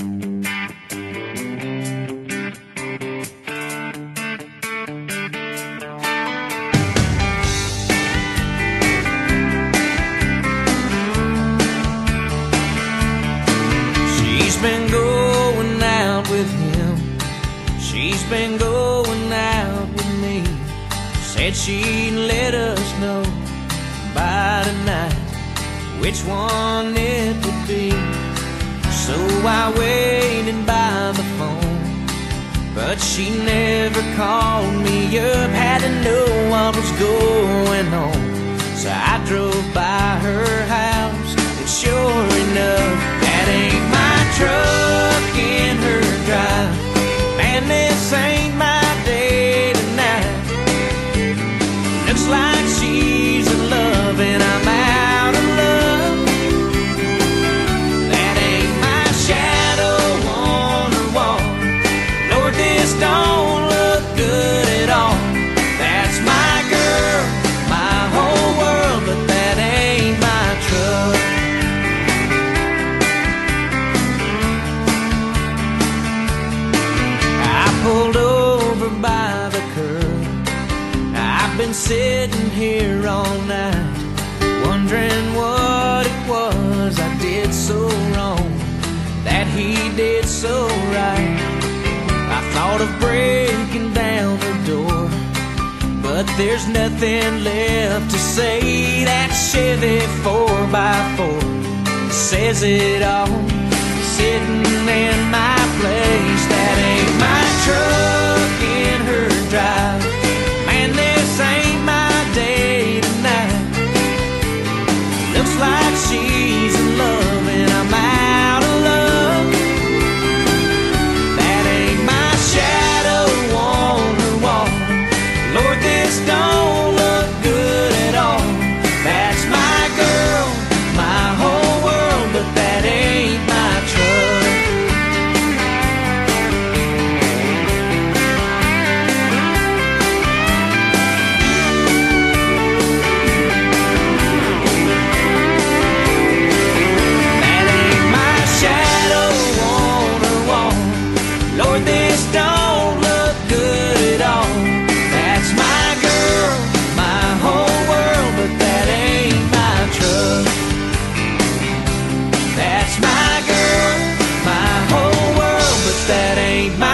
She's been going out with him. She's been going out with me. Said she'd let us know by tonight which one it would be. So I waited by the phone, but she never called me up. Had to know what was going on. So I drove by her house, and sure enough, that ain't my truck in her drive. Man, this ain't my day tonight. Looks like been sitting here all night, wondering what it was I did so wrong, that he did so right. I thought of breaking down the door, but there's nothing left to say. That Chevy 4x4 says it all. that ain't my